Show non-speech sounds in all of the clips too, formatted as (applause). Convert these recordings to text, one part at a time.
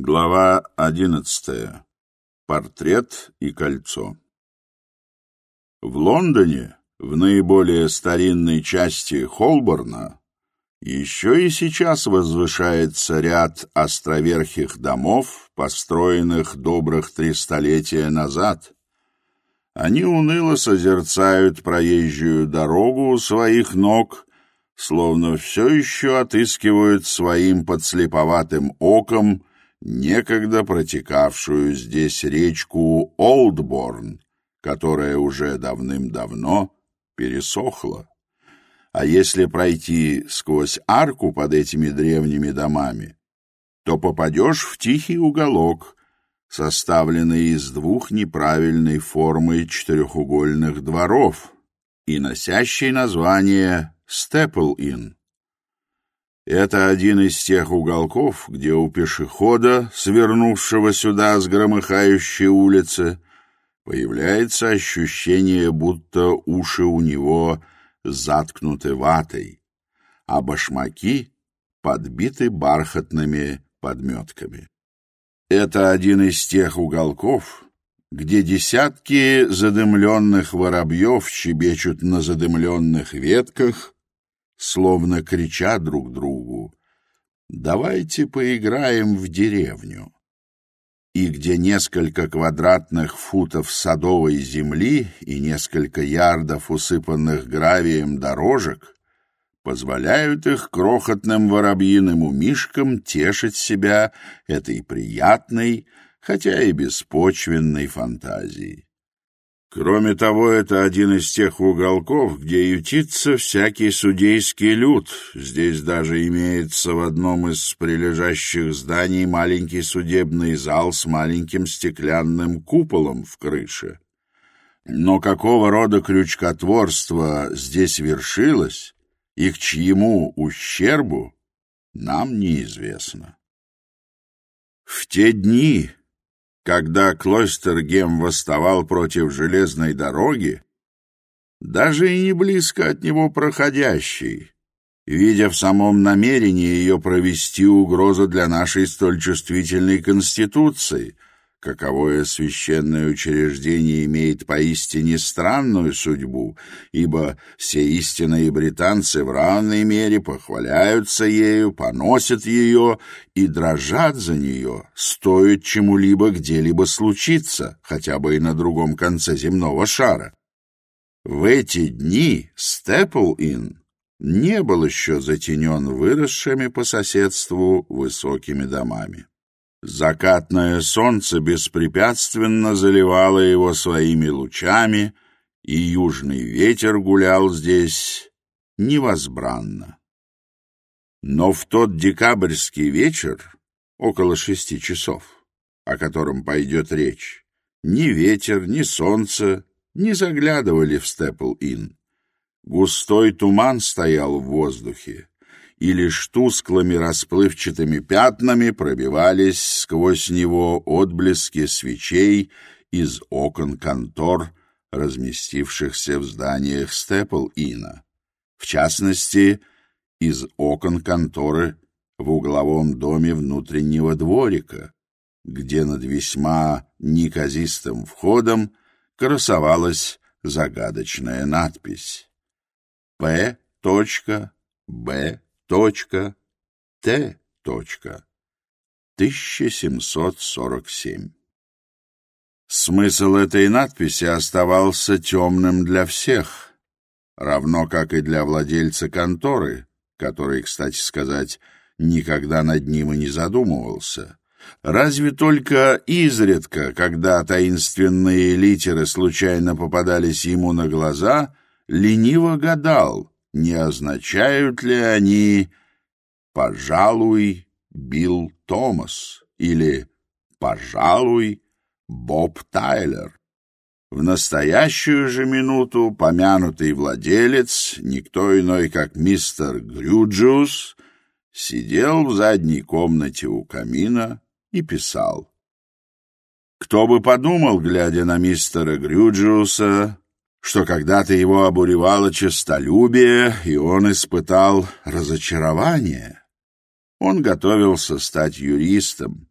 Глава одиннадцатая. Портрет и кольцо. В Лондоне, в наиболее старинной части Холборна, еще и сейчас возвышается ряд островерхих домов, построенных добрых три столетия назад. Они уныло созерцают проезжую дорогу у своих ног, словно все еще отыскивают своим подслеповатым оком некогда протекавшую здесь речку Олдборн, которая уже давным-давно пересохла. А если пройти сквозь арку под этими древними домами, то попадешь в тихий уголок, составленный из двух неправильной формы четырехугольных дворов и носящий название «Степл-Инн». Это один из тех уголков, где у пешехода, свернувшего сюда с громыхающей улицы, появляется ощущение, будто уши у него заткнуты ватой, а башмаки подбиты бархатными подметками. Это один из тех уголков, где десятки задымленных воробьев щебечут на задымленных ветках — словно крича друг другу «Давайте поиграем в деревню». И где несколько квадратных футов садовой земли и несколько ярдов, усыпанных гравием дорожек, позволяют их крохотным воробьиным умишкам тешить себя этой приятной, хотя и беспочвенной фантазией. Кроме того, это один из тех уголков, где ютится всякий судейский люд. Здесь даже имеется в одном из прилежащих зданий маленький судебный зал с маленьким стеклянным куполом в крыше. Но какого рода крючкотворство здесь вершилось и к чьему ущербу, нам неизвестно. В те дни когда Клойстергем восставал против железной дороги, даже и не близко от него проходящий, видя в самом намерении ее провести угрозу для нашей столь чувствительной Конституции — каковое священное учреждение имеет поистине странную судьбу, ибо все истинные британцы в равной мере похваляются ею, поносят ее и дрожат за нее, стоит чему-либо где-либо случиться, хотя бы и на другом конце земного шара. В эти дни Степл-Инн не был еще затенен выросшими по соседству высокими домами. Закатное солнце беспрепятственно заливало его своими лучами, и южный ветер гулял здесь невозбранно. Но в тот декабрьский вечер, около шести часов, о котором пойдет речь, ни ветер, ни солнце не заглядывали в Степл-Инн. Густой туман стоял в воздухе, и лишь тусклыми расплывчатыми пятнами пробивались сквозь него отблески свечей из окон контор, разместившихся в зданиях Степл-Ина. В частности, из окон конторы в угловом доме внутреннего дворика, где над весьма неказистым входом красовалась загадочная надпись «П. Б точка, Т. точка, 1747. Смысл этой надписи оставался темным для всех, равно как и для владельца конторы, который, кстати сказать, никогда над ним и не задумывался. Разве только изредка, когда таинственные литеры случайно попадались ему на глаза, лениво гадал — не означают ли они «пожалуй, Билл Томас» или «пожалуй, Боб Тайлер». В настоящую же минуту помянутый владелец, никто иной, как мистер Грюджус, сидел в задней комнате у камина и писал. Кто бы подумал, глядя на мистера Грюджиуса, что когда-то его обуревало честолюбие, и он испытал разочарование. Он готовился стать юристом,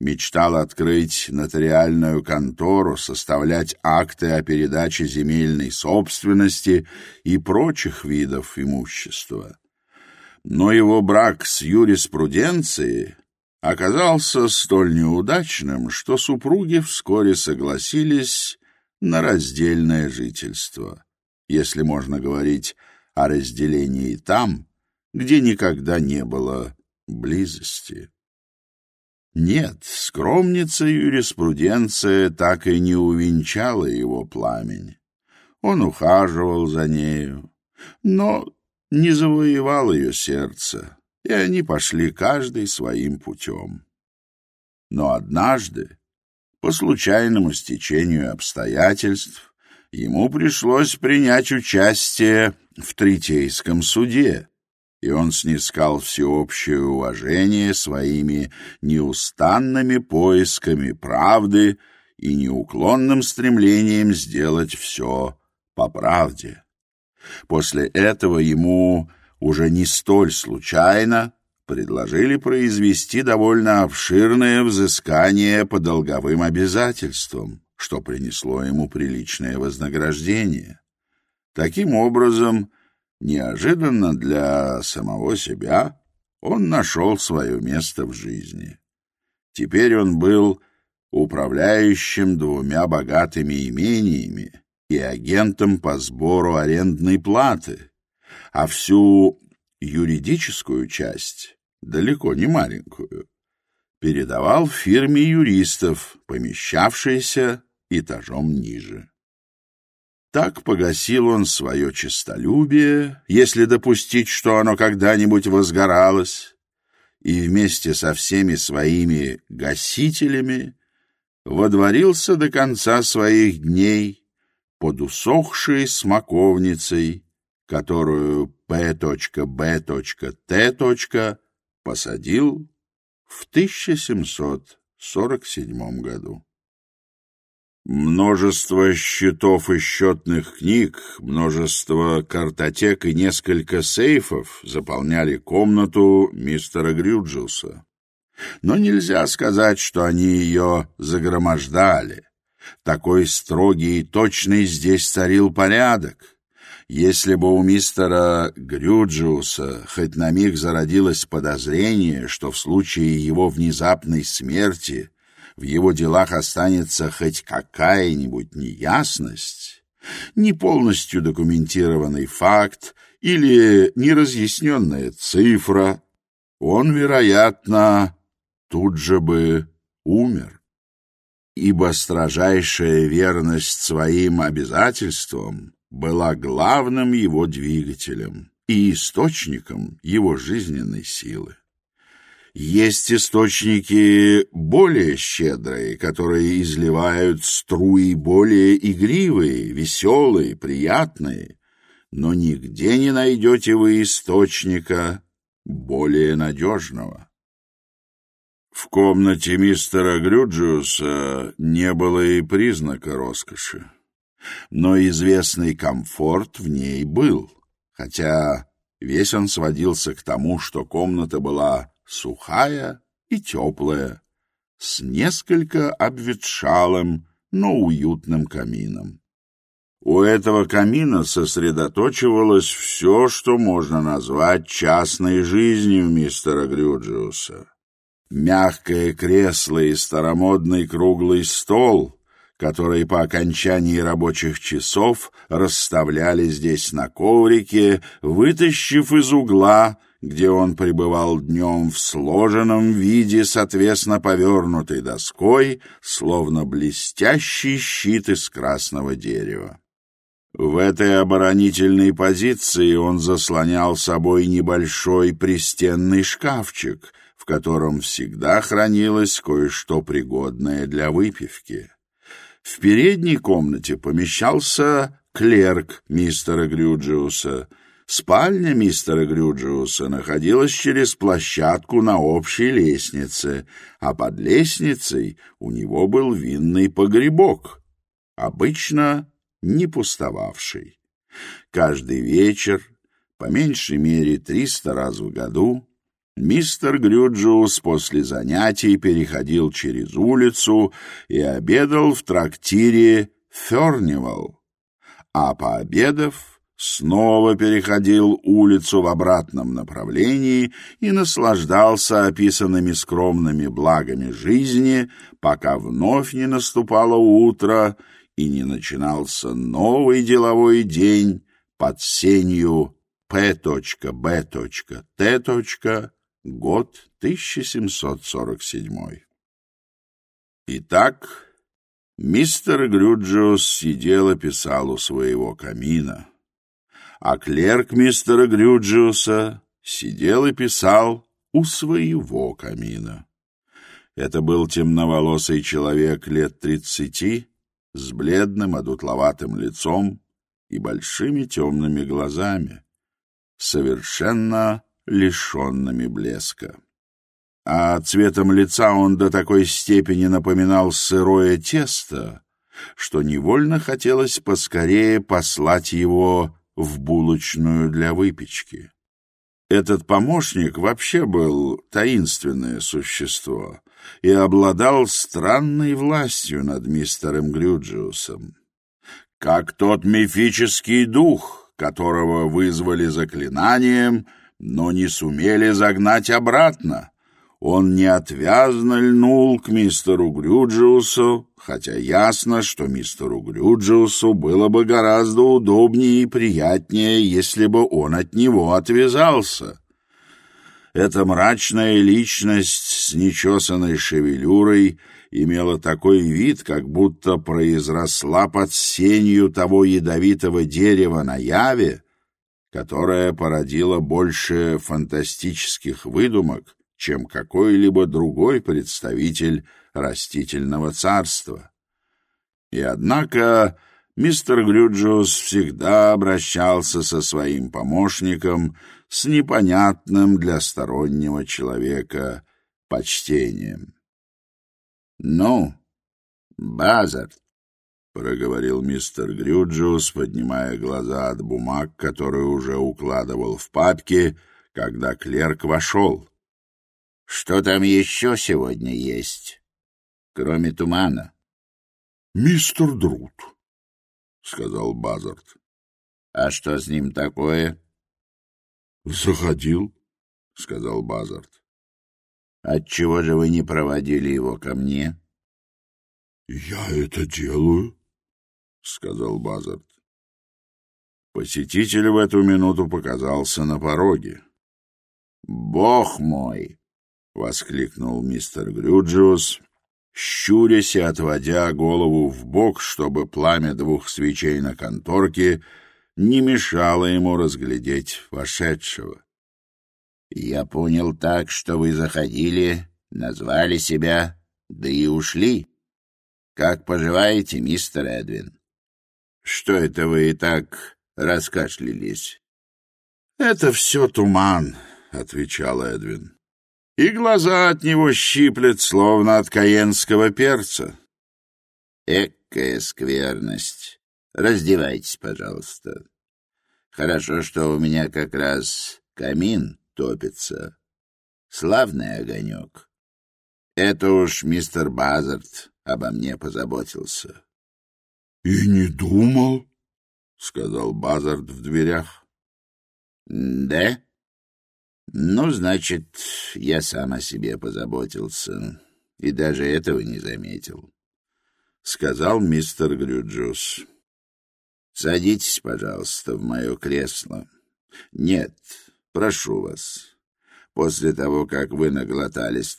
мечтал открыть нотариальную контору, составлять акты о передаче земельной собственности и прочих видов имущества. Но его брак с юриспруденцией оказался столь неудачным, что супруги вскоре согласились на раздельное жительство, если можно говорить о разделении там, где никогда не было близости. Нет, скромница юриспруденция так и не увенчала его пламень. Он ухаживал за нею, но не завоевал ее сердце, и они пошли каждый своим путем. Но однажды, по случайному стечению обстоятельств ему пришлось принять участие в третейском суде, и он снискал всеобщее уважение своими неустанными поисками правды и неуклонным стремлением сделать все по правде. После этого ему уже не столь случайно предложили произвести довольно обширное взыскание по долговым обязательствам, что принесло ему приличное вознаграждение. Таким образом, неожиданно для самого себя он нашел свое место в жизни. Теперь он был управляющим двумя богатыми имениями и агентом по сбору арендной платы, а всю юридическую часть далеко не маленькую, передавал фирме юристов, помещавшейся этажом ниже. Так погасил он свое честолюбие, если допустить, что оно когда-нибудь возгоралось, и вместе со всеми своими гасителями водворился до конца своих дней под усохшей смоковницей, которую П.Б.Т посадил в 1747 году. Множество счетов и счетных книг, множество картотек и несколько сейфов заполняли комнату мистера Грюджелса. Но нельзя сказать, что они ее загромождали. Такой строгий и точный здесь царил порядок. Если бы у мистера Грюджиуса хоть на миг зародилось подозрение, что в случае его внезапной смерти в его делах останется хоть какая-нибудь неясность, не полностью документированный факт или неразъясненная цифра, он, вероятно, тут же бы умер. Ибо строжайшая верность своим обязательствам была главным его двигателем и источником его жизненной силы. Есть источники более щедрые, которые изливают струи более игривые, веселые, приятные, но нигде не найдете вы источника более надежного. В комнате мистера Грюджиуса не было и признака роскоши но известный комфорт в ней был, хотя весь он сводился к тому, что комната была сухая и теплая, с несколько обветшалым, но уютным камином. У этого камина сосредоточивалось все, что можно назвать частной жизнью мистера Грюджиуса. Мягкое кресло и старомодный круглый стол — которые по окончании рабочих часов расставляли здесь на коврике, вытащив из угла, где он пребывал днем в сложенном виде, соответственно повернутой доской, словно блестящий щит из красного дерева. В этой оборонительной позиции он заслонял собой небольшой пристенный шкафчик, в котором всегда хранилось кое-что пригодное для выпивки. В передней комнате помещался клерк мистера Грюджиуса. Спальня мистера Грюджиуса находилась через площадку на общей лестнице, а под лестницей у него был винный погребок, обычно не пустовавший. Каждый вечер, по меньшей мере триста раз в году, Мистер Грюджус после занятий переходил через улицу и обедал в трактире ترک А пообедав, снова переходил улицу в обратном направлении и наслаждался описанными скромными благами жизни, пока вновь не наступало утро и не начинался новый деловой день под сенью П.Б.Т. Год 1747. Итак, мистер Грюджиус сидел и писал у своего камина, а клерк мистера Грюджиуса сидел и писал у своего камина. Это был темноволосый человек лет тридцати с бледным одутловатым лицом и большими темными глазами, совершенно лишенными блеска. А цветом лица он до такой степени напоминал сырое тесто, что невольно хотелось поскорее послать его в булочную для выпечки. Этот помощник вообще был таинственное существо и обладал странной властью над мистером Грюджиусом. Как тот мифический дух, которого вызвали заклинанием — но не сумели загнать обратно. Он неотвязно льнул к мистеру Грюджиусу, хотя ясно, что мистеру Грюджиусу было бы гораздо удобнее и приятнее, если бы он от него отвязался. Эта мрачная личность с нечесанной шевелюрой имела такой вид, как будто произросла под сенью того ядовитого дерева на Яве, которая породила больше фантастических выдумок, чем какой-либо другой представитель растительного царства. И однако мистер Грюджиус всегда обращался со своим помощником с непонятным для стороннего человека почтением. «Ну, Базард», проговорил мистер Грюджус, поднимая глаза от бумаг, которые уже укладывал в папки, когда клерк вошел. «Что там еще сегодня есть, кроме тумана?» «Мистер Друт», — сказал Базард. «А что с ним такое?» «Заходил», — сказал Базард. «Отчего же вы не проводили его ко мне?» «Я это делаю», сказал Базард. Посетитель в эту минуту показался на пороге. «Бог мой!» — воскликнул мистер Грюджиус, щурясь и отводя голову в бок, чтобы пламя двух свечей на конторке не мешало ему разглядеть вошедшего. «Я понял так, что вы заходили, назвали себя, да и ушли. Как поживаете, мистер Эдвин?» что это вы и так раскашлялись. — Это все туман, — отвечал Эдвин. — И глаза от него щиплет, словно от каенского перца. — Экая скверность. Раздевайтесь, пожалуйста. Хорошо, что у меня как раз камин топится. Славный огонек. Это уж мистер Базард обо мне позаботился. И не думал, — сказал Базард в дверях. — Да? Ну, значит, я сам о себе позаботился и даже этого не заметил, — сказал мистер Грюджус. — Садитесь, пожалуйста, в мое кресло. Нет, прошу вас. После того, как вы наглотались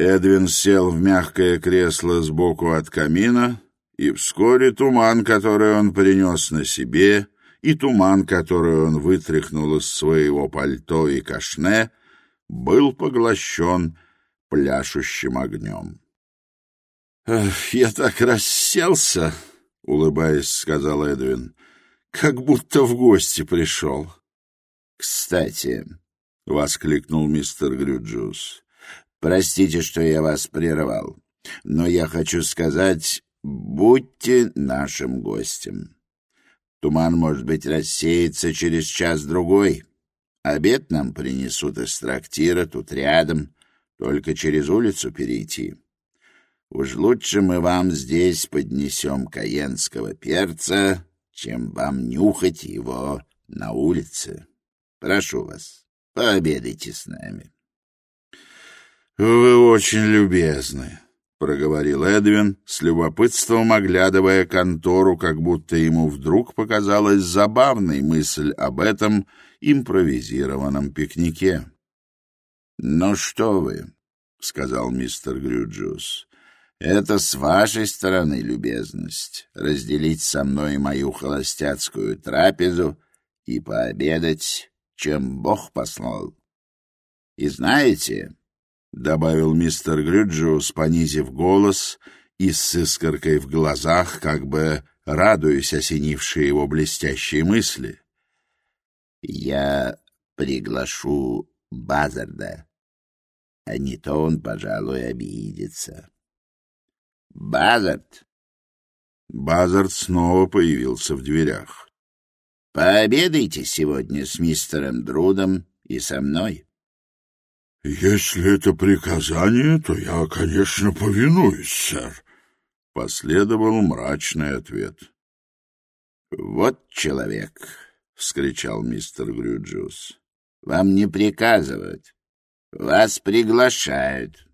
Эдвин сел в мягкое кресло сбоку от камина, и вскоре туман, который он принес на себе, и туман, который он вытряхнул из своего пальто и кашне, был поглощен пляшущим огнем. — Я так расселся, — улыбаясь, сказал Эдвин, — как будто в гости пришел. — Кстати, — воскликнул мистер Грюджус, Простите, что я вас прервал, но я хочу сказать, будьте нашим гостем. Туман, может быть, рассеется через час-другой. Обед нам принесут из трактира, тут рядом, только через улицу перейти. Уж лучше мы вам здесь поднесем каенского перца, чем вам нюхать его на улице. Прошу вас, пообедайте с нами. — Вы очень Вы очень любезны, проговорил Эдвин, с любопытством оглядывая контору, как будто ему вдруг показалась забавной мысль об этом импровизированном пикнике. «Ну что вы», — сказал мистер Грюджус, — «это с вашей стороны любезность — разделить со мной мою холостяцкую трапезу и пообедать, чем Бог послал. И знаете...» добавил мистер Грюджиус, понизив голос и с искоркой в глазах, как бы радуясь осенившей его блестящие мысли. «Я приглашу Базарда, а не то он, пожалуй, обидится». «Базард!» Базард снова появился «Если это приказание, то я, конечно, повинуюсь, сэр», — последовал мрачный ответ. «Вот человек!» — вскричал мистер Грюджус. «Вам не приказывать, Вас приглашают».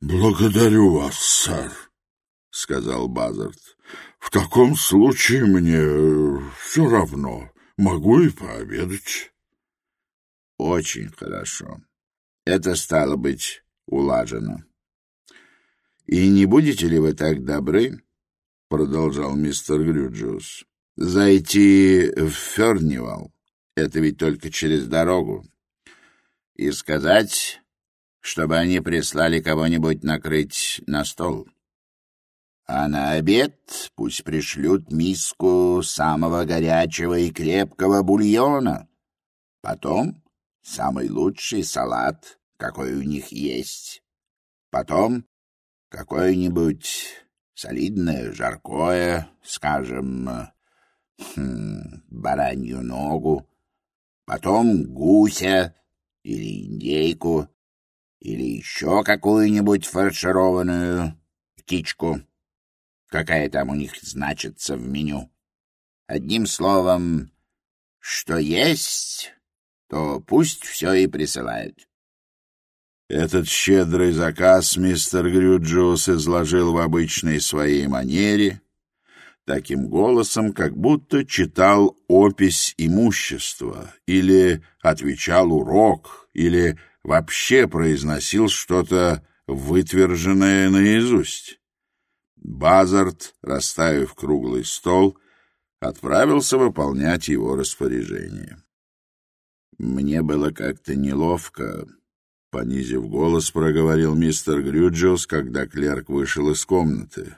«Благодарю вас, сэр», — сказал Базард. «В таком случае мне все равно. Могу и пообедать». «Очень хорошо», это стало быть улажено. «И не будете ли вы так добры, — продолжал мистер Грюджиус, — зайти в Фернивал, это ведь только через дорогу, и сказать, чтобы они прислали кого-нибудь накрыть на стол? А на обед пусть пришлют миску самого горячего и крепкого бульона, потом самый лучший салат — какой у них есть. Потом какое-нибудь солидное жаркое, скажем, хм, баранью ногу, потом гуся или индейку, или еще какую-нибудь фаршированную птичку, какая там у них значится в меню. Одним словом, что есть, то пусть все и присылают. Этот щедрый заказ мистер Грюджиус изложил в обычной своей манере, таким голосом, как будто читал опись имущества, или отвечал урок, или вообще произносил что-то вытверженное наизусть. Базард, расставив круглый стол, отправился выполнять его распоряжение. Мне было как-то неловко, Понизив голос, проговорил мистер Грюджиус, когда клерк вышел из комнаты.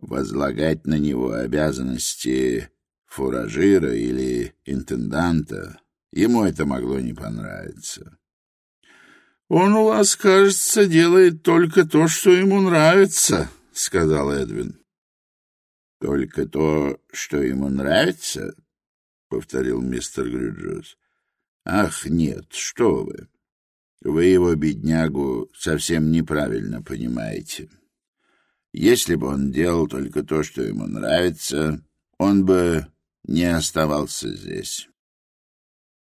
«Возлагать на него обязанности фуражира или интенданта ему это могло не понравиться». «Он у вас, кажется, делает только то, что ему нравится», — сказал Эдвин. «Только то, что ему нравится?» — повторил мистер Грюджиус. «Ах, нет, что вы!» Вы его, беднягу, совсем неправильно понимаете. Если бы он делал только то, что ему нравится, он бы не оставался здесь.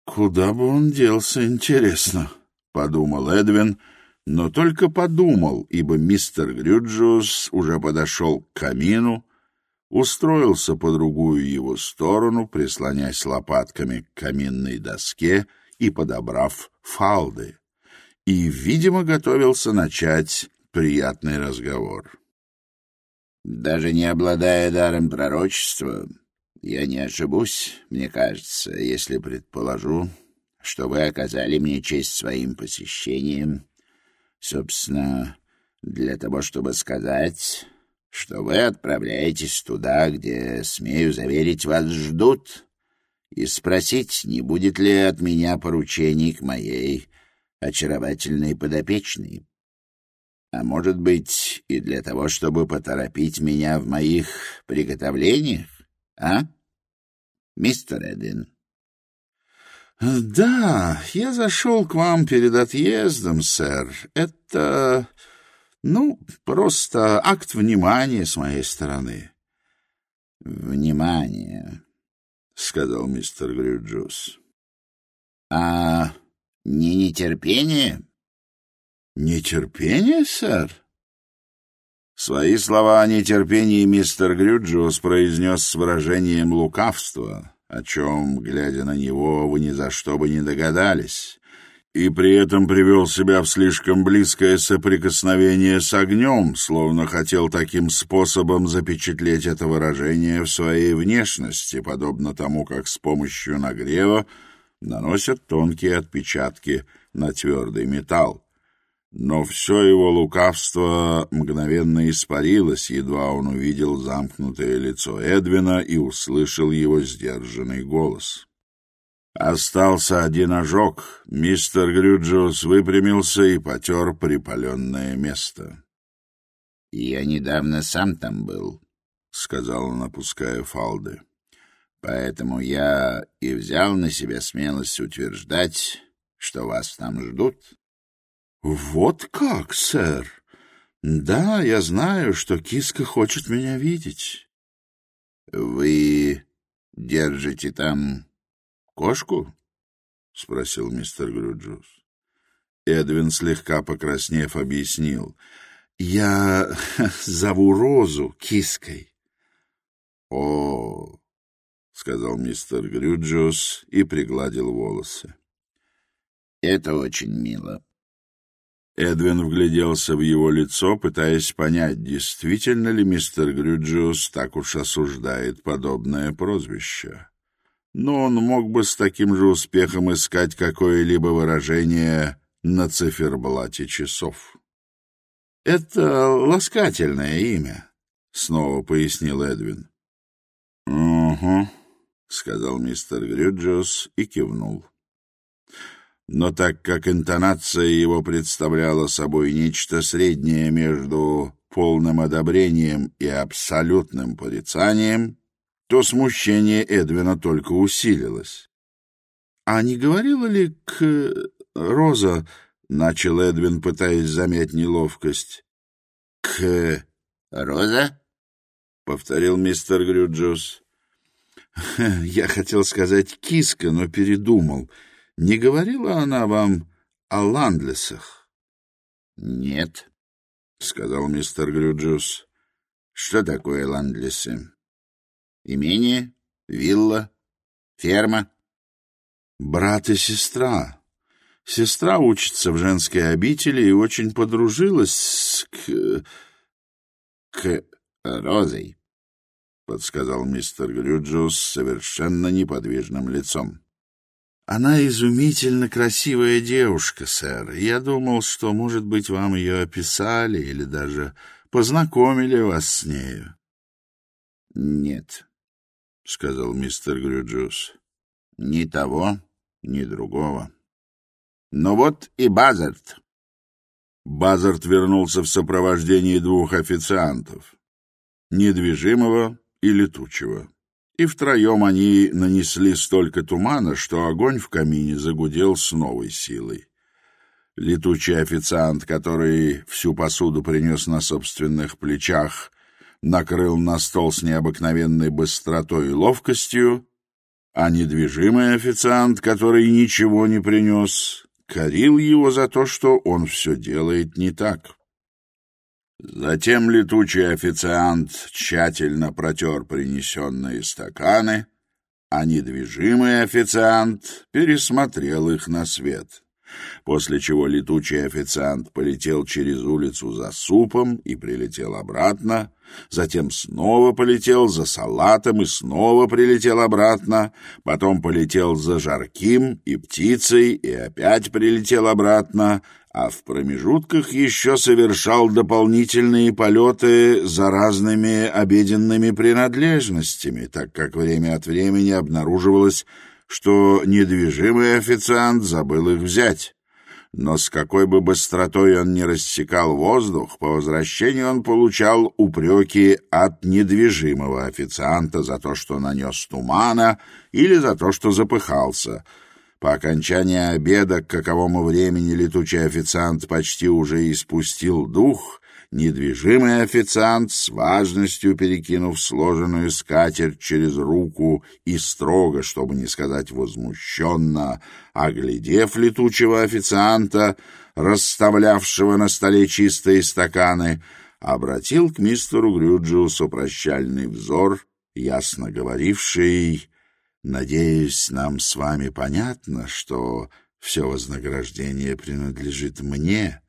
«Куда бы он делся, интересно?» — подумал Эдвин, но только подумал, ибо мистер Грюджиус уже подошел к камину, устроился по другую его сторону, прислонясь лопатками к каминной доске и подобрав фалды и, видимо, готовился начать приятный разговор. «Даже не обладая даром пророчества, я не ошибусь, мне кажется, если предположу, что вы оказали мне честь своим посещением, собственно, для того, чтобы сказать, что вы отправляетесь туда, где, смею заверить, вас ждут, и спросить, не будет ли от меня поручений к моей очаровательные подопечные. А может быть, и для того, чтобы поторопить меня в моих приготовлениях, а, мистер Эдин. Да, я зашел к вам перед отъездом, сэр. Это, ну, просто акт внимания с моей стороны. — Внимание, — сказал мистер Грюджус. — А не нетерпение? Нетерпение, сэр? Свои слова о нетерпении мистер Грюджиус произнес с выражением лукавства, о чем, глядя на него, вы ни за что бы не догадались, и при этом привел себя в слишком близкое соприкосновение с огнем, словно хотел таким способом запечатлеть это выражение в своей внешности, подобно тому, как с помощью нагрева наносят тонкие отпечатки на твердый металл. Но все его лукавство мгновенно испарилось, едва он увидел замкнутое лицо Эдвина и услышал его сдержанный голос. Остался один ожог. Мистер Грюджиус выпрямился и потер припаленное место. — Я недавно сам там был, — сказал он, опуская фалды. Поэтому я и взял на себя смелость утверждать, что вас там ждут. — Вот как, сэр? Да, я знаю, что киска хочет меня видеть. — Вы держите там кошку? — спросил мистер Грюджус. Эдвин, слегка покраснев, объяснил. — Я (laughs) зову Розу киской. — О! сказал мистер Грюджиус и пригладил волосы. «Это очень мило». Эдвин вгляделся в его лицо, пытаясь понять, действительно ли мистер Грюджиус так уж осуждает подобное прозвище. Но он мог бы с таким же успехом искать какое-либо выражение на циферблате часов. «Это ласкательное имя», — снова пояснил Эдвин. «Угу», сказал мистер Грюджиус и кивнул. Но так как интонация его представляла собой нечто среднее между полным одобрением и абсолютным порицанием, то смущение Эдвина только усилилось. «А не говорила ли к... Э, Роза...» — начал Эдвин, пытаясь замять неловкость. «К... Роза?» — повторил мистер Грюджиус. (laughs) Я хотел сказать «киска», но передумал. Не говорила она вам о Ландлесах? — Нет, — сказал мистер Грюджус. — Что такое Ландлесы? — Имение, вилла, ферма. — Брат и сестра. Сестра учится в женской обители и очень подружилась с... к... к... Розой, подсказал мистер Грюджус совершенно неподвижным лицом. «Она изумительно красивая девушка, сэр. Я думал, что, может быть, вам ее описали или даже познакомили вас с нею». «Нет», — сказал мистер Грюджус, — «ни того, ни другого». Но ну вот и Базард». Базард вернулся в сопровождении двух официантов. Недвижимого, и летучего. И втроем они нанесли столько тумана, что огонь в камине загудел с новой силой. Летучий официант, который всю посуду принес на собственных плечах, накрыл на стол с необыкновенной быстротой и ловкостью, а недвижимый официант, который ничего не принес, корил его за то, что он все делает не так. Затем летучий официант тщательно протер принесенные стаканы, а недвижимый официант пересмотрел их на свет, после чего летучий официант полетел через улицу за супом и прилетел обратно, затем снова полетел за салатом и снова прилетел обратно, потом полетел за жарким и птицей и опять прилетел обратно — а в промежутках еще совершал дополнительные полеты за разными обеденными принадлежностями, так как время от времени обнаруживалось, что недвижимый официант забыл их взять. Но с какой бы быстротой он не рассекал воздух, по возвращению он получал упреки от недвижимого официанта за то, что нанес тумана, или за то, что запыхался — По окончании обеда, к каковому времени летучий официант почти уже испустил дух, Недвижимый официант, с важностью перекинув сложенную скатерть через руку и строго, чтобы не сказать возмущенно, оглядев летучего официанта, расставлявшего на столе чистые стаканы, обратил к мистеру Грюджиусу прощальный взор, ясно говоривший Надеюсь, нам с вами понятно, что все вознаграждение принадлежит мне,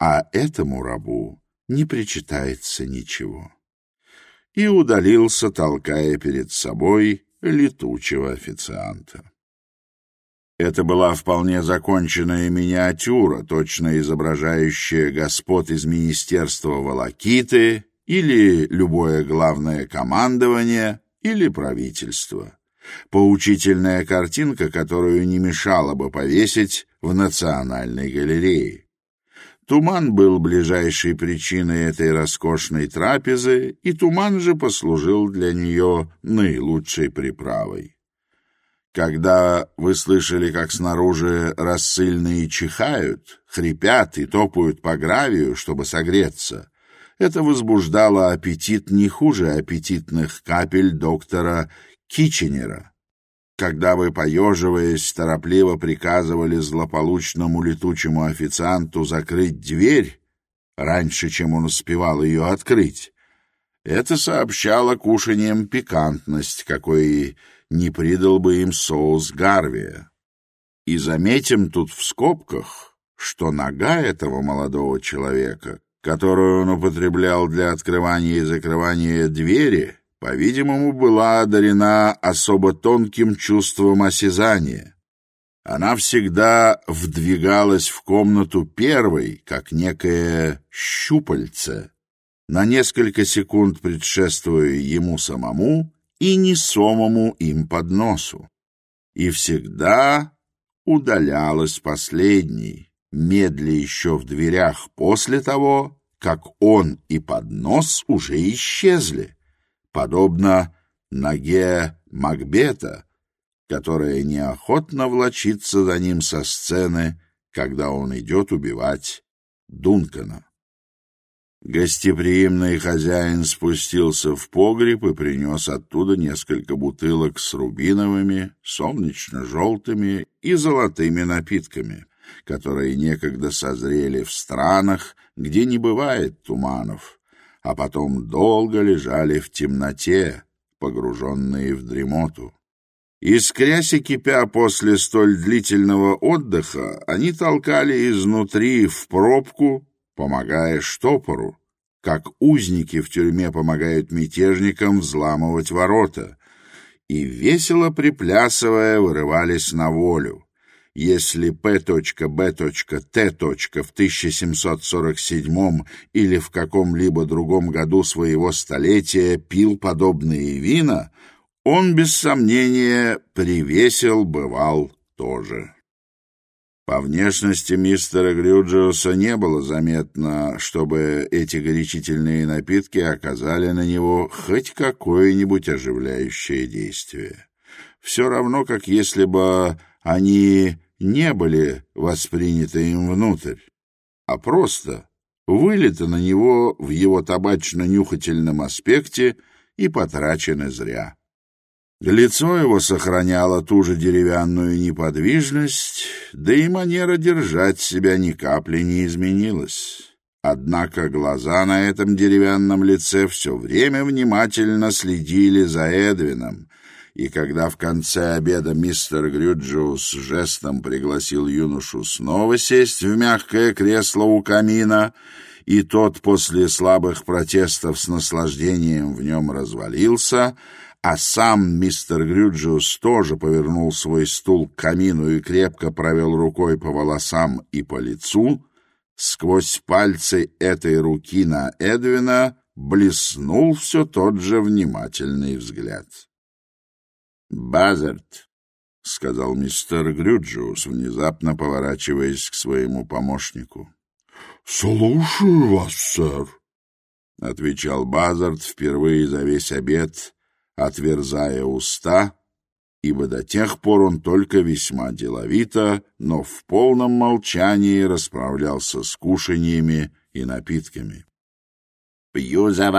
а этому рабу не причитается ничего. И удалился, толкая перед собой летучего официанта. Это была вполне законченная миниатюра, точно изображающая господ из Министерства Волокиты или любое главное командование или правительство поучительная картинка, которую не мешало бы повесить в Национальной галерее. Туман был ближайшей причиной этой роскошной трапезы, и туман же послужил для нее наилучшей приправой. Когда вы слышали, как снаружи рассыльные чихают, хрипят и топают по гравию, чтобы согреться, это возбуждало аппетит не хуже аппетитных капель доктора Киченера, когда вы, поеживаясь, торопливо приказывали злополучному летучему официанту закрыть дверь раньше, чем он успевал ее открыть. Это сообщало кушанием пикантность, какой не придал бы им соус Гарвия. И заметим тут в скобках, что нога этого молодого человека, которую он употреблял для открывания и закрывания двери — по-видимому, была одарена особо тонким чувством осязания. Она всегда вдвигалась в комнату первой, как некое щупальце, на несколько секунд предшествуя ему самому и несомому им под носу, и всегда удалялась последней, медля еще в дверях после того, как он и поднос уже исчезли подобно ноге Макбета, которая неохотно влочится за ним со сцены, когда он идет убивать Дункана. Гостеприимный хозяин спустился в погреб и принес оттуда несколько бутылок с рубиновыми, солнечно-желтыми и золотыми напитками, которые некогда созрели в странах, где не бывает туманов, а потом долго лежали в темноте, погруженные в дремоту. Искрясь и кипя после столь длительного отдыха, они толкали изнутри в пробку, помогая штопору, как узники в тюрьме помогают мятежникам взламывать ворота, и, весело приплясывая, вырывались на волю если P.B.T. в 1747 или в каком-либо другом году своего столетия пил подобные вина, он, без сомнения, привесил бывал тоже. По внешности мистера Грюджиуса не было заметно, чтобы эти горячительные напитки оказали на него хоть какое-нибудь оживляющее действие. Все равно, как если бы они не были восприняты им внутрь, а просто вылиты на него в его табачно-нюхательном аспекте и потрачены зря. Лицо его сохраняло ту же деревянную неподвижность, да и манера держать себя ни капли не изменилась. Однако глаза на этом деревянном лице все время внимательно следили за Эдвином, и когда в конце обеда мистер Грюджоу с жестом пригласил юношу снова сесть в мягкое кресло у камина, и тот после слабых протестов с наслаждением в нем развалился, а сам мистер Грюджиус тоже повернул свой стул к камину и крепко провел рукой по волосам и по лицу, сквозь пальцы этой руки на Эдвина блеснул все тот же внимательный взгляд. «Базард», — сказал мистер Грюджиус, внезапно поворачиваясь к своему помощнику. — Слушаю вас, сэр, — отвечал Базард впервые за весь обед, отверзая уста, ибо до тех пор он только весьма деловито, но в полном молчании расправлялся с кушаньями и напитками. — Пью за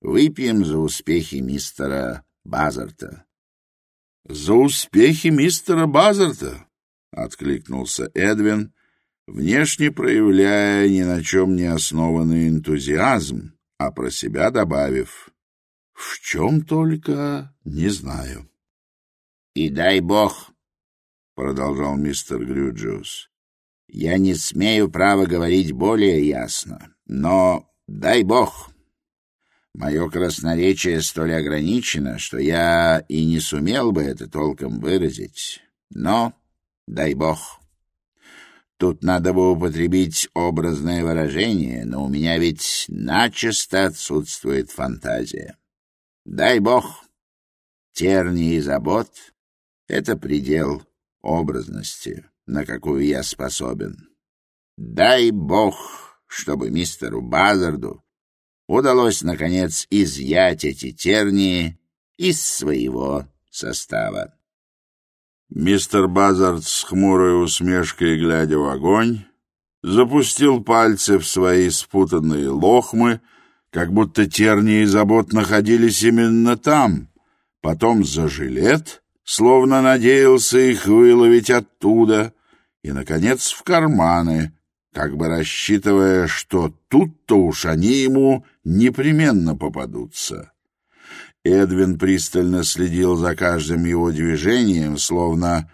Выпьем за успехи мистера Базарта. — За успехи мистера Базарта! — откликнулся Эдвин, внешне проявляя ни на чем не основанный энтузиазм, а про себя добавив. — В чем только не знаю. — И дай бог, — продолжал мистер Грюджиус, — я не смею право говорить более ясно, но дай бог. — Мое красноречие столь ограничено, что я и не сумел бы это толком выразить. Но, дай бог. Тут надо бы употребить образное выражение, но у меня ведь начисто отсутствует фантазия. Дай бог. Тернии забот — это предел образности, на какую я способен. Дай бог, чтобы мистеру Базарду удалось, наконец, изъять эти тернии из своего состава. Мистер Базард с хмурой усмешкой, глядя в огонь, запустил пальцы в свои спутанные лохмы, как будто тернии забот находились именно там, потом за жилет, словно надеялся их выловить оттуда, и, наконец, в карманы, как бы рассчитывая, что тут-то уж они ему непременно попадутся. Эдвин пристально следил за каждым его движением, словно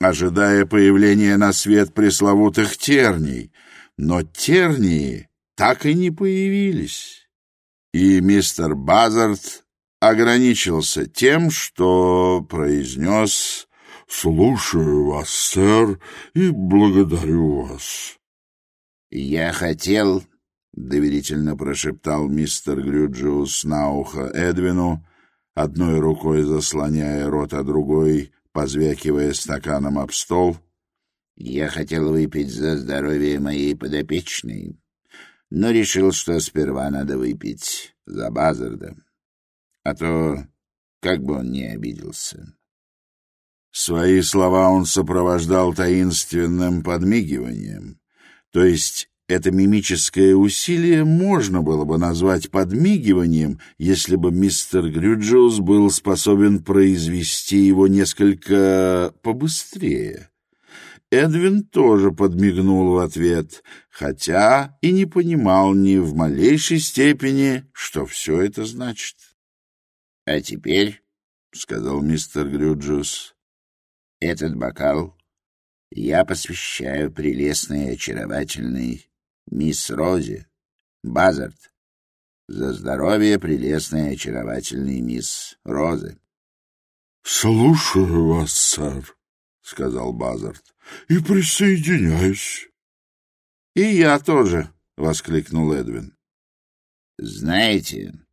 ожидая появления на свет пресловутых терний, но тернии так и не появились. И мистер Базард ограничился тем, что произнес «Слушаю вас, сэр, и благодарю вас». Я хотел, — доверительно прошептал мистер Грюджиус на ухо Эдвину, одной рукой заслоняя рот, а другой, позвякивая стаканом об стол, — я хотел выпить за здоровье моей подопечной, но решил, что сперва надо выпить за Базарда, а то как бы он не обиделся. Свои слова он сопровождал таинственным подмигиванием. То есть это мимическое усилие можно было бы назвать подмигиванием, если бы мистер Грюджиус был способен произвести его несколько побыстрее. Эдвин тоже подмигнул в ответ, хотя и не понимал ни в малейшей степени, что все это значит. — А теперь, — сказал мистер Грюджиус, — этот бокал я посвящаю прелестной и очаровательной мисс Розе Базард за здоровье прелестной и очаровательной мисс Розы. — Слушаю вас, сэр, — сказал Базард, — и присоединяюсь. — И я тоже, — воскликнул Эдвин. — Знаете,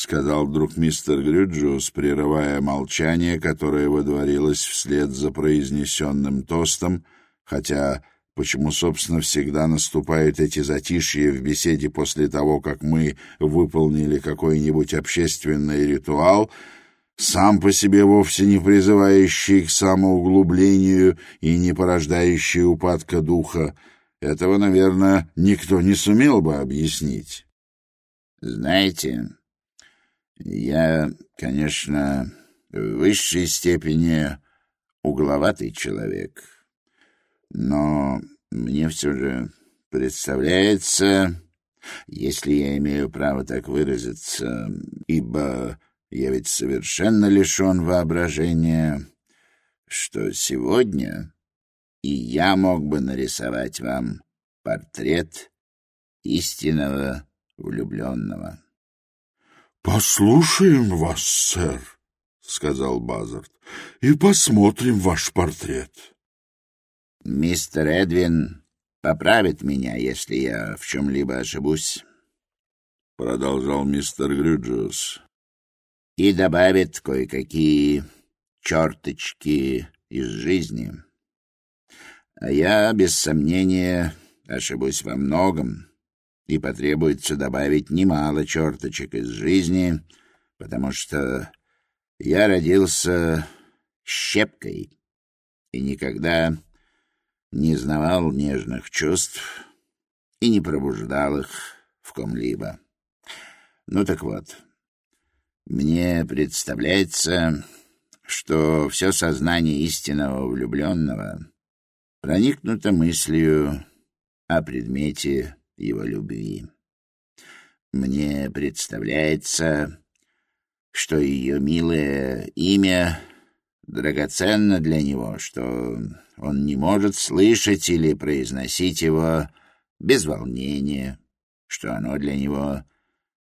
сказал вдруг мистер Грюджус, прерывая молчание, которое водворилось вслед за произнесенным тостом, хотя почему, собственно, всегда наступают эти затишья в беседе после того, как мы выполнили какой-нибудь общественный ритуал, сам по себе вовсе не призывающий к самоуглублению и не порождающий упадка духа, этого, наверное, никто не сумел бы объяснить. «Знаете», я, конечно, в высшей степени угловатый человек, но мне все же представляется, если я имею право так выразиться, ибо я ведь совершенно лишен воображения, что сегодня и я мог бы нарисовать вам портрет истинного влюбленного. «Послушаем вас, сэр», — сказал Базард, — «и посмотрим ваш портрет». «Мистер Эдвин поправит меня, если я в чем-либо ошибусь», — продолжал мистер Грюджиус, — «и добавит кое-какие черточки из жизни. А я, без сомнения, ошибусь во многом» и потребуется добавить немало черточек из жизни, потому что я родился щепкой и никогда не знавал нежных чувств и не пробуждал их в ком-либо. Ну так вот, мне представляется, что все сознание истинного влюбленного проникнуто мыслью о предмете его любви. Мне представляется, что ее милое имя драгоценно для него, что он не может слышать или произносить его без волнения, что оно для него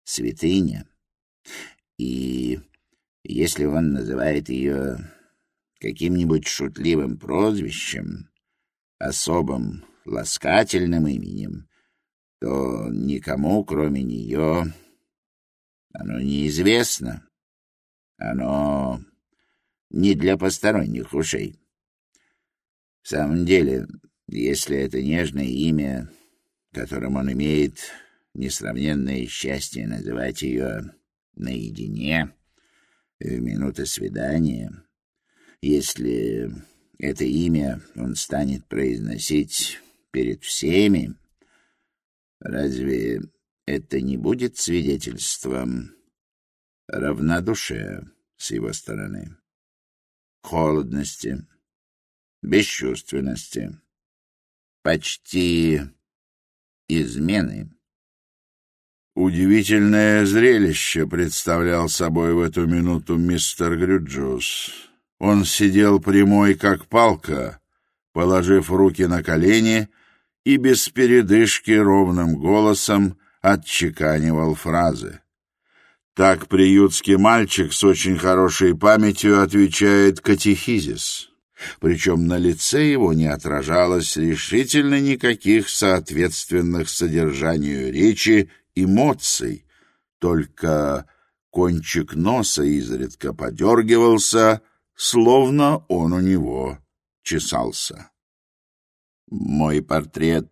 святыня. И если он называет ее каким-нибудь шутливым прозвищем, особым ласкательным именем, то никому, кроме нее, оно неизвестно. Оно не для посторонних ушей. В самом деле, если это нежное имя, которым он имеет несравненное счастье называть ее наедине, в минуты свидания, если это имя он станет произносить перед всеми, Разве это не будет свидетельством равнодушия с его стороны, холодности, бесчувственности, почти измены? Удивительное зрелище представлял собой в эту минуту мистер Грюджус. Он сидел прямой, как палка, положив руки на колени и без передышки ровным голосом отчеканивал фразы. Так приютский мальчик с очень хорошей памятью отвечает катехизис. Причем на лице его не отражалось решительно никаких соответственных содержанию речи эмоций, только кончик носа изредка подергивался, словно он у него чесался. «Мой портрет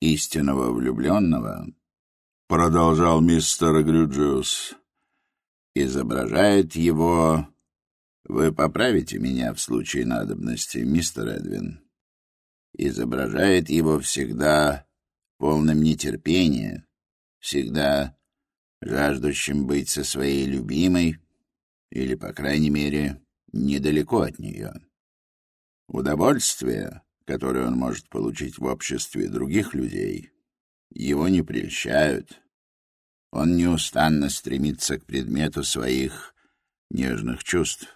истинного влюбленного», — продолжал мистер Грюджиус, — «изображает его...» Вы поправите меня в случае надобности, мистер Эдвин. Изображает его всегда полным нетерпения, всегда жаждущим быть со своей любимой или, по крайней мере, недалеко от нее. Удовольствие, которые он может получить в обществе других людей, его не прельщают. Он неустанно стремится к предмету своих нежных чувств.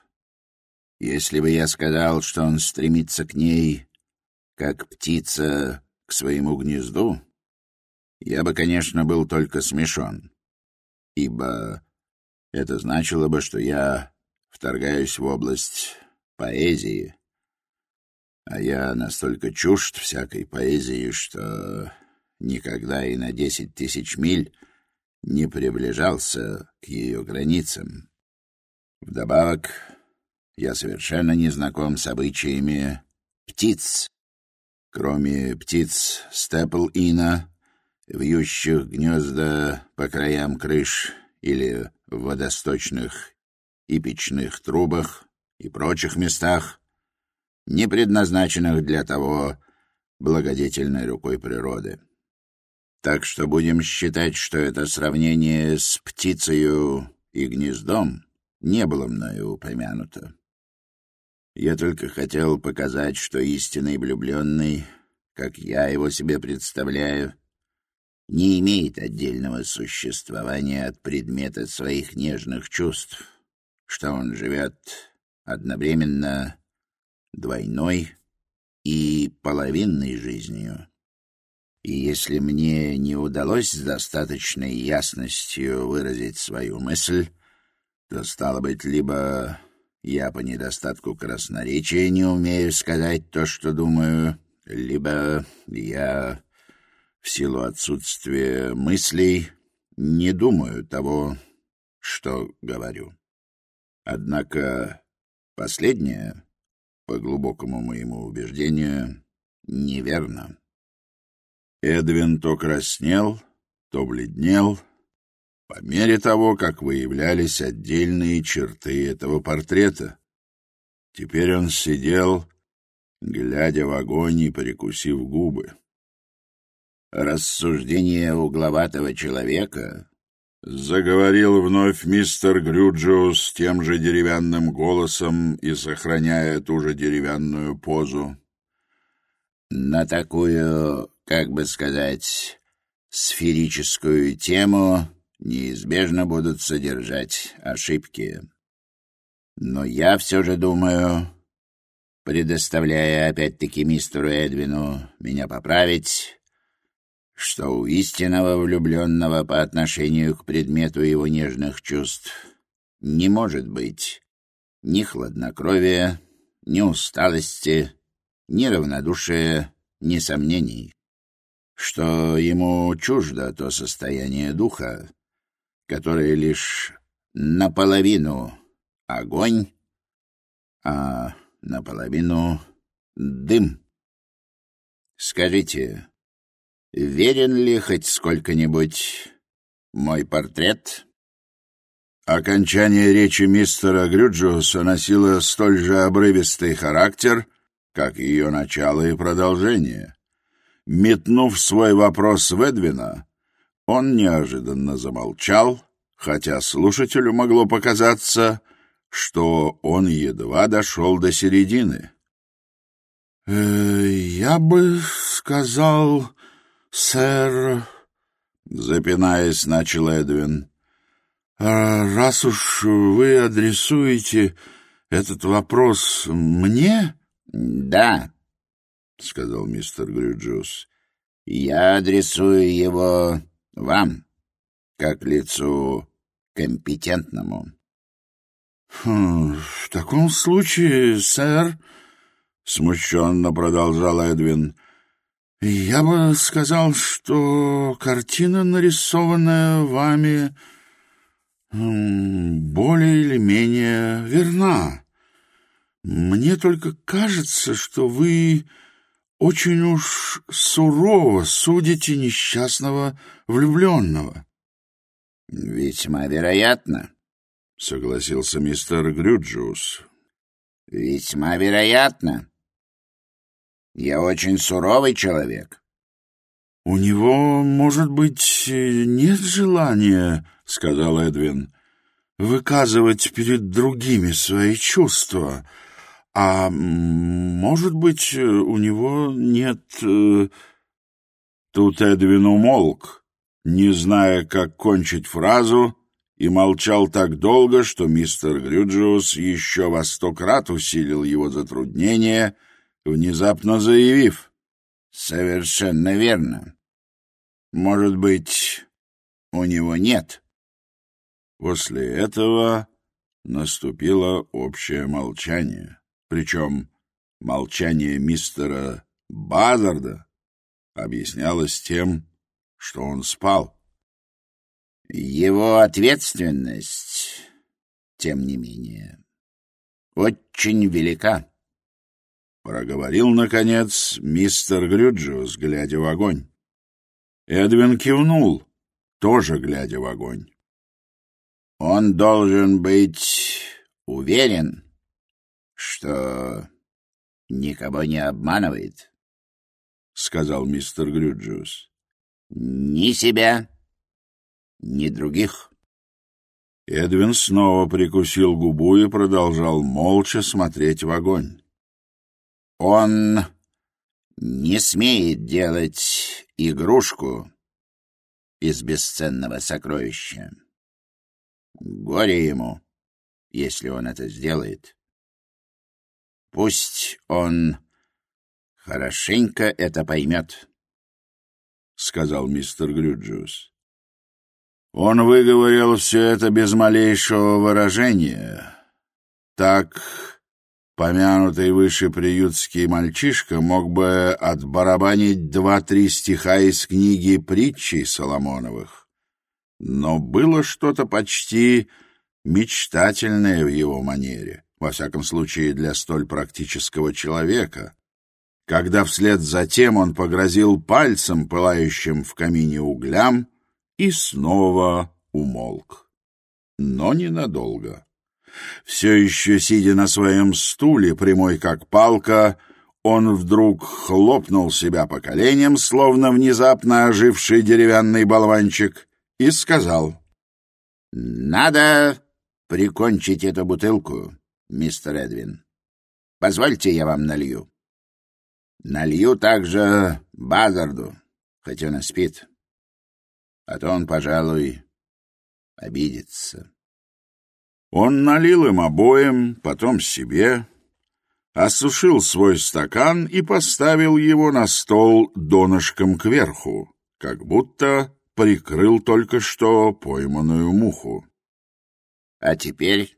Если бы я сказал, что он стремится к ней, как птица к своему гнезду, я бы, конечно, был только смешон, ибо это значило бы, что я вторгаюсь в область поэзии — а я настолько чужд всякой поэзии, что никогда и на десять тысяч миль не приближался к ее границам. Вдобавок, я совершенно не знаком с обычаями птиц, кроме птиц степл-ина, вьющих гнезда по краям крыш или в водосточных и печных трубах и прочих местах, не предназначенных для того благодетельной рукой природы. Так что будем считать, что это сравнение с птицею и гнездом не было мною упомянуто. Я только хотел показать, что истинный влюбленный, как я его себе представляю, не имеет отдельного существования от предмета своих нежных чувств, что он живет одновременно двойной и половинной жизнью. И если мне не удалось с достаточной ясностью выразить свою мысль, то, стало быть, либо я по недостатку красноречия не умею сказать то, что думаю, либо я в силу отсутствия мыслей не думаю того, что говорю. Однако последнее по глубокому моему убеждению, неверно. Эдвин то краснел, то бледнел, по мере того, как выявлялись отдельные черты этого портрета. Теперь он сидел, глядя в огонь и прикусив губы. Рассуждение угловатого человека Заговорил вновь мистер Грюджиус тем же деревянным голосом и сохраняя ту же деревянную позу. На такую, как бы сказать, сферическую тему неизбежно будут содержать ошибки. Но я все же думаю, предоставляя опять-таки мистеру Эдвину меня поправить, что у истинного влюбленного по отношению к предмету его нежных чувств не может быть ни хладнокровия, ни усталости, ни равнодушия, ни сомнений, что ему чуждо то состояние духа, которое лишь наполовину огонь, а наполовину дым. Скажите, Верен ли хоть сколько-нибудь мой портрет?» Окончание речи мистера Грюджиуса носило столь же обрывистый характер, как и ее начало и продолжение. Метнув свой вопрос в Эдвина, он неожиданно замолчал, хотя слушателю могло показаться, что он едва дошел до середины. «Э, «Я бы сказал...» Сэр, запинаясь, начал Эдвин. А, раз уж вы адресуете этот вопрос мне, да, сказал мистер Грюджус. «Я адресую его вам, как лицу компетентному». Хм, «В таком случае, сэр...» — смущенно продолжал Эдвин — я бы сказал, что картина, нарисованная вами, более или менее верна. Мне только кажется, что вы очень уж сурово судите несчастного влюбленного. — Весьма вероятно, — согласился мистер Грюджиус. — Весьма вероятно. — я очень суровый человек. — У него, может быть, э, нет желания, — сказал Эдвин, — выказывать перед другими свои чувства, а, может быть, э, у него нет... Э, Тут Эдвин умолк, не зная, как кончить фразу, и молчал так долго, что мистер Грюджиус еще во сто крат усилил его затруднение — внезапно заявив. «Совершенно верно. Может быть, у него нет?» После этого наступило общее молчание, причем молчание мистера Базарда объяснялось тем, что он спал. Его ответственность, тем не менее, очень велика проговорил, наконец, мистер Грюджиус, глядя в огонь. Эдвин кивнул, тоже глядя в огонь. Он должен быть уверен, что никого не обманывает, — сказал мистер Грюджиус. Ни себя, ни других. Эдвин снова прикусил губу и продолжал молча смотреть в огонь. Он не смеет делать игрушку из бесценного сокровища. Горе ему, если он это сделает. Пусть он хорошенько это поймет, — сказал мистер Грюджиус. Он выговорил все это без малейшего выражения. Так Помянутый выше приютский мальчишка мог бы отбарабанить два-три стиха из книги притчей Соломоновых. Но было что-то почти мечтательное в его манере, во всяком случае для столь практического человека, когда вслед за тем он погрозил пальцем, пылающим в камине углям, и снова умолк. Но ненадолго. Все еще сидя на своем стуле, прямой как палка, он вдруг хлопнул себя по коленям, словно внезапно оживший деревянный болванчик, и сказал. «Надо прикончить эту бутылку, мистер Эдвин. Позвольте, я вам налью. Налью также Базарду, хоть он и спит. А то он, пожалуй, обидится». Он налил им обоим, потом себе, осушил свой стакан и поставил его на стол донышком кверху, как будто прикрыл только что пойманную муху. — А теперь,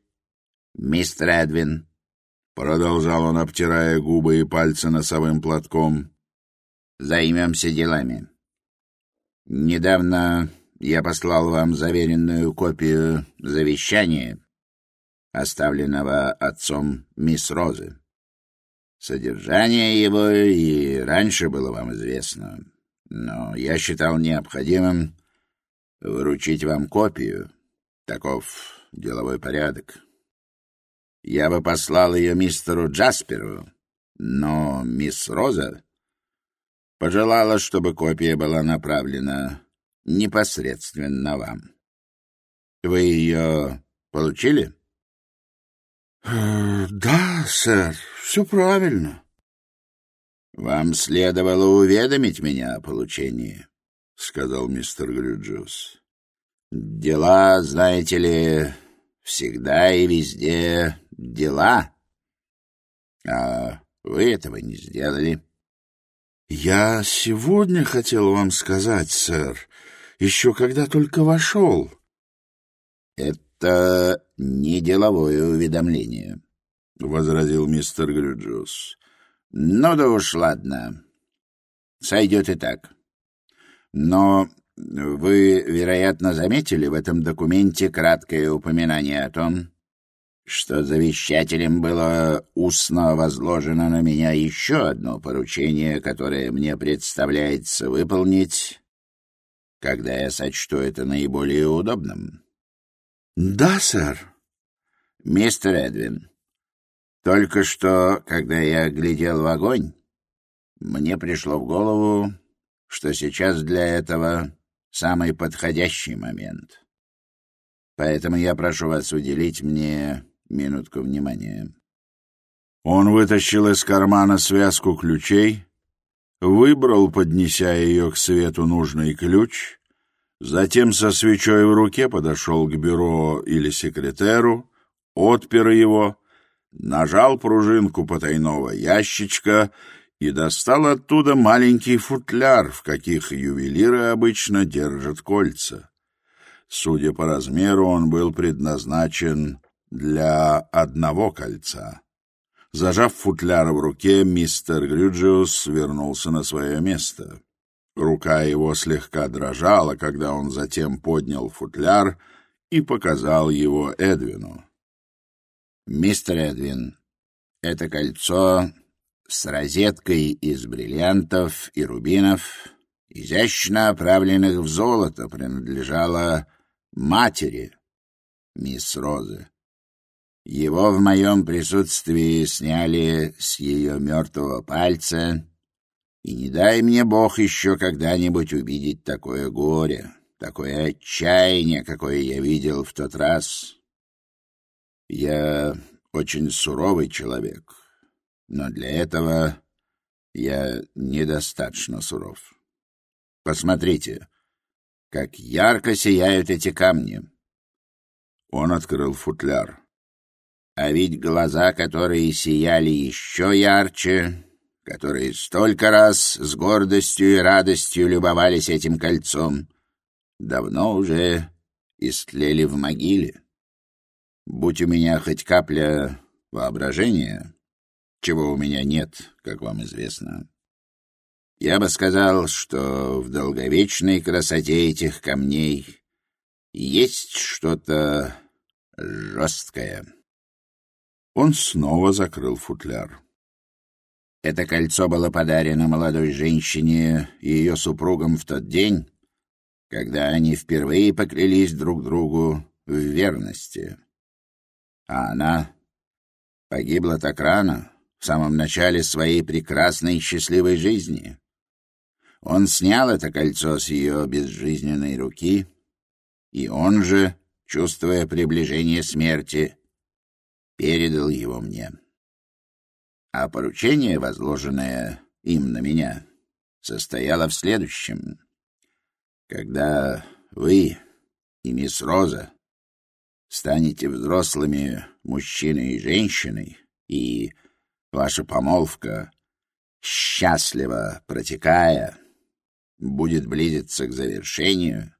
мистер Эдвин, — продолжал он, обтирая губы и пальцы носовым платком, — займемся делами. Недавно я послал вам заверенную копию завещания — оставленного отцом мисс Розы. Содержание его и раньше было вам известно, но я считал необходимым выручить вам копию. Таков деловой порядок. Я бы послал ее мистеру Джасперу, но мисс Роза пожелала, чтобы копия была направлена непосредственно вам. Вы ее получили?» Э, — Да, сэр, все правильно. — Вам следовало уведомить меня о получении, — сказал мистер Грюджус. — Дела, знаете ли, всегда и везде дела. А вы этого не сделали. Я сегодня хотел вам сказать, сэр, еще когда только вошел. Это не деловое уведомление, — возразил мистер Грюджус. Ну да уж, ладно. Сойдет и так. Но вы, вероятно, заметили в этом документе краткое упоминание о том, что завещателем было Да, сэр, دہ سر مستر ادوین تل قشتو كگديا گلجل мне пришло в голову, что сейчас для этого самый подходящий момент. Поэтому я прошу вас уделить мне минутку внимания. Он вытащил из кармана связку ключей, выбрал, поднеся ее к свету, нужный ключ — Затем со свечой в руке подошел к бюро или секретеру, отпер его, нажал пружинку потайного ящичка и достал оттуда маленький футляр, в каких ювелиры обычно держат кольца. Судя по размеру, он был предназначен для одного кольца. Зажав футляр в руке, мистер Грюджиус вернулся на свое место. Рука его слегка дрожала, когда он затем поднял футляр и показал его Эдвину. «Мистер Эдвин, это кольцо с розеткой из бриллиантов и рубинов, изящно оправленных в золото, принадлежало матери, мисс Розы. Его в моем присутствии сняли с ее мертвого пальца, И не дай мне Бог еще когда-нибудь увидеть такое горе, такое отчаяние, какое я видел в тот раз. Я очень суровый человек, но для этого я недостаточно суров. Посмотрите, как ярко сияют эти камни. Он открыл футляр. А ведь глаза, которые сияли еще ярче, которые столько раз с гордостью и радостью любовались этим кольцом, давно уже истлели в могиле. Будь у меня хоть капля воображения, чего у меня нет, как вам известно, я бы сказал, что в долговечной красоте этих камней есть что-то жесткое. Он снова закрыл футляр. Это кольцо было подарено молодой женщине и ее супругам в тот день, когда они впервые поклялись друг другу в верности. А она погибла так рано, в самом начале своей прекрасной и счастливой жизни. Он снял это кольцо с ее безжизненной руки, и он же, чувствуя приближение смерти, передал его мне а поручение, возложенное им на меня, состояло в следующем. Когда вы и мисс Роза станете взрослыми мужчиной и женщиной, и ваша помолвка, счастливо протекая, будет близиться к завершению,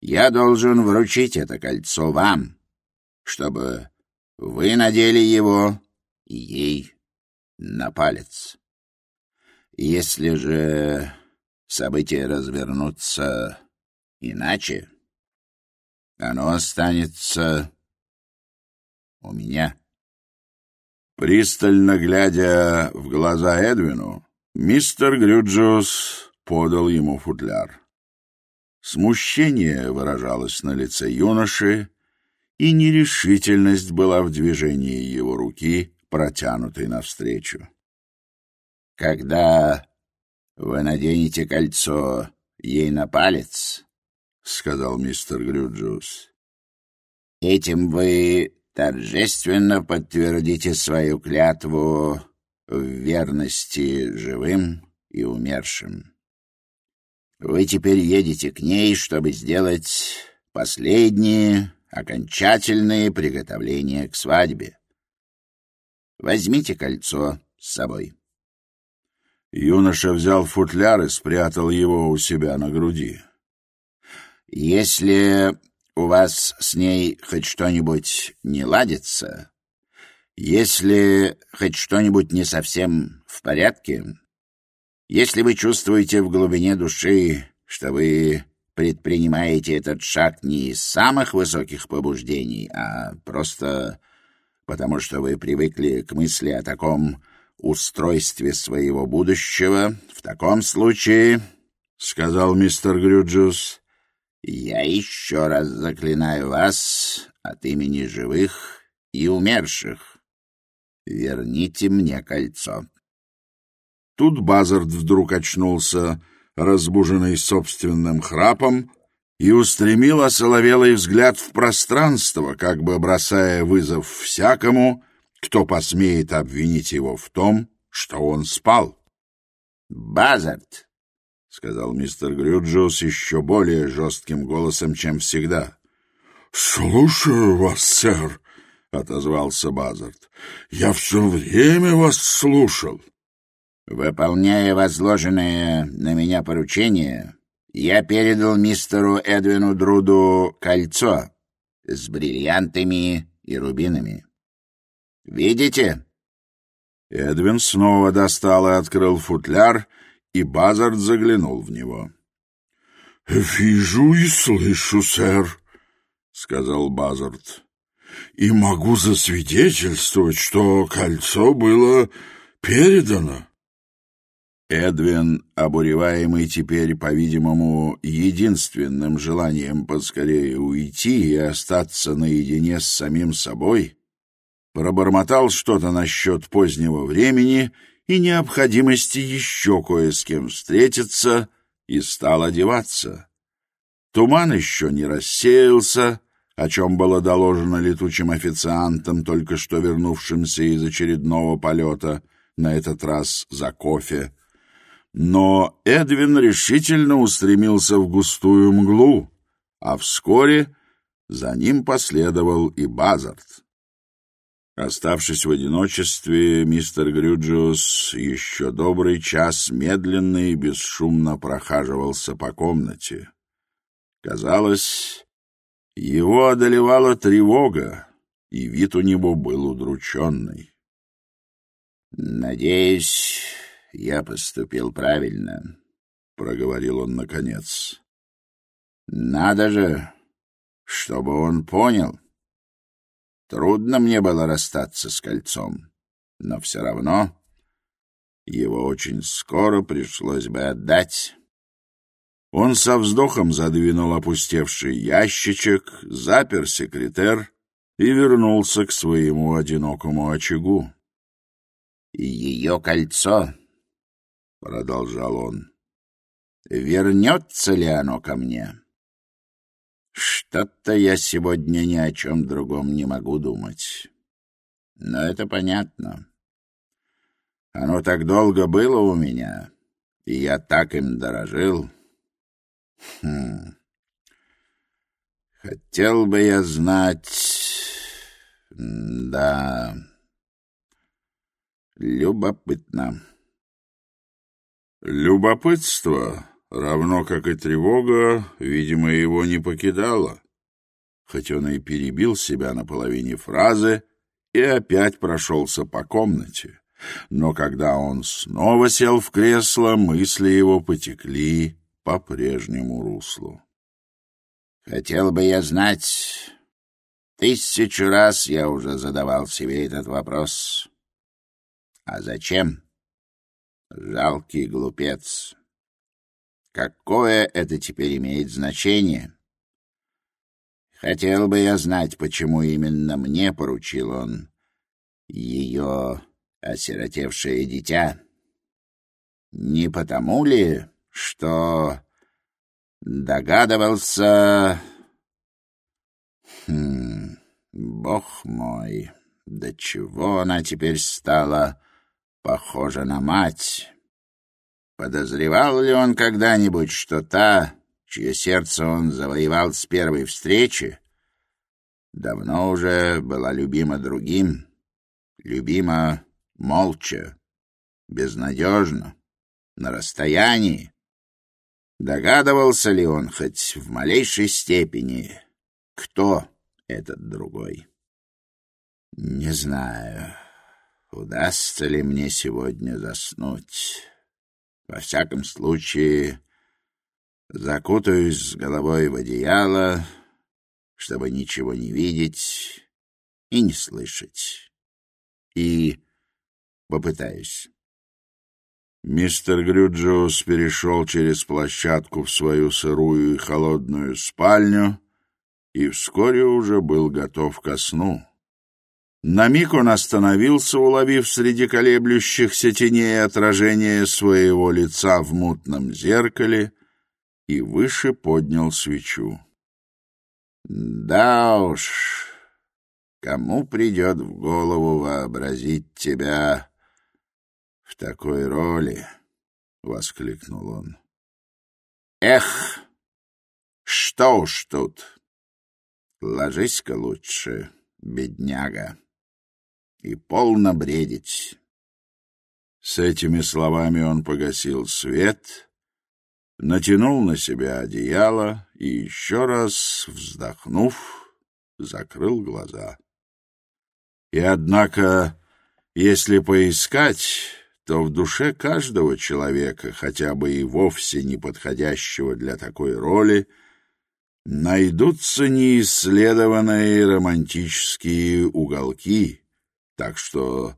я должен вручить это кольцо вам, чтобы вы надели его ей. на палец. Если же события развернутся иначе, оно останется у меня. Пристально глядя в глаза Эдвину, мистер Грюджус подал ему футляр. Смущение выражалось на лице юноши, и нерешительность была в движении его руки, протянутый навстречу. «Когда вы наденете кольцо ей на палец, — сказал мистер Грюджус, — этим вы торжественно подтвердите свою клятву в верности живым и умершим. Вы теперь едете к ней, чтобы сделать последние окончательные приготовления к свадьбе. Возьмите кольцо с собой. Юноша взял футляр и спрятал его у себя на груди. «Если у вас с ней хоть что-нибудь не ладится, если хоть что-нибудь не совсем в порядке, если вы чувствуете в глубине души, что вы предпринимаете этот шаг не из самых высоких побуждений, а просто потому что вы привыкли к мысли о таком устройстве своего будущего. В таком случае, — сказал мистер Грюджус, — я еще раз заклинаю вас от имени живых и умерших. Верните мне кольцо. Тут Базард вдруг очнулся, разбуженный собственным храпом, и устремил осоловелый взгляд в пространство, как бы бросая вызов всякому, кто посмеет обвинить его в том, что он спал. «Базард!» — сказал мистер Грюджиус еще более жестким голосом, чем всегда. «Слушаю вас, сэр!» — отозвался Базард. «Я все время вас слушал!» «Выполняя возложенное на меня поручение, я передал мистеру Эдвину Друду кольцо с бриллиантами и рубинами. Видите? Эдвин снова достал и открыл футляр, и Базард заглянул в него. — Вижу и слышу, сэр, — сказал Базард. — И могу засвидетельствовать, что кольцо было передано. Эдвин, обуреваемый теперь, по-видимому, единственным желанием поскорее уйти и остаться наедине с самим собой, пробормотал что-то насчет позднего времени и необходимости еще кое с кем встретиться и стал одеваться. Туман еще не рассеялся, о чем было доложено летучим официантам, только что вернувшимся из очередного полета, на этот раз за кофе — но Эдвин решительно устремился в густую мглу, а вскоре за ним последовал и Базард. Оставшись в одиночестве, мистер Грюджиус еще добрый час медленно и бесшумно прохаживался по комнате. Казалось, его одолевала тревога, и вид у него был удрученный. — Надеюсь, я поступил правильно», — проговорил он наконец. «Надо же, чтобы он понял. Трудно мне было расстаться с кольцом, но все равно его очень скоро пришлось бы отдать». Он со вздохом задвинул опустевший ящичек, запер секретер и вернулся к своему одинокому очагу. «Ее кольцо продолжал он. Вернется ли оно ко мне? Что-то я сегодня ни о чем другом не могу думать. Но это понятно. Оно так долго было у меня, и я так им дорожил. Хм. Хотел бы я знать... Да... Любопытно. Любопытство, равно как и тревога, видимо, его не покидало. Хоть он и перебил себя на половине фразы и опять прошелся по комнате. Но когда он снова сел в кресло, мысли его потекли по прежнему руслу. «Хотел бы я знать...» Тысячу раз я уже задавал себе этот вопрос. А зачем? жалкий глупец. Какое это теперь имеет значение? Хотел бы я знать, почему именно мне поручил он ее осиротевшее дитя. Не потому ли, что догадывался... Хм, бог мой, до чего она теперь стала похожа на мать. Подозревал ли он когда-нибудь, что та, чье сердце он завоевал с первой встречи, давно уже была любима другим, любима молча, безнадежно, на расстоянии? Догадывался ли он хоть в малейшей степени, кто этот другой? Не знаю. удастся ли мне сегодня заснуть. Во всяком случае, закутаюсь с головой в одеяло, чтобы ничего не видеть и не слышать. И попытаюсь. Мистер Грюджиус перешел через площадку в свою сырую и холодную спальню и вскоре уже был готов ко сну. На миг он остановился, уловив среди колеблющихся теней отражение своего лица в мутном зеркале, и выше поднял свечу. «Да уж, кому придет в голову вообразить тебя в такой роли?» — воскликнул он. «Эх, что уж тут! Ложись-ка лучше, бедняга!» и полно бредить. С этими словами он погасил свет, натянул на себя одеяло и еще раз, вздохнув, закрыл глаза. И однако, если поискать, то в душе каждого человека, хотя бы и вовсе не подходящего для такой роли, найдутся неисследованные романтические уголки — так что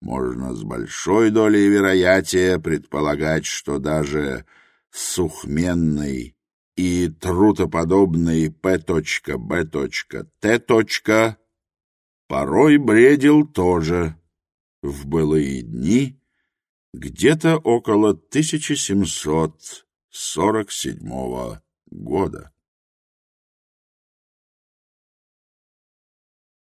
можно с большой долей вероятия предполагать, что даже сухменный и трутоподобный П.Б.Т. порой бредил тоже в былые дни где-то около 1747 года.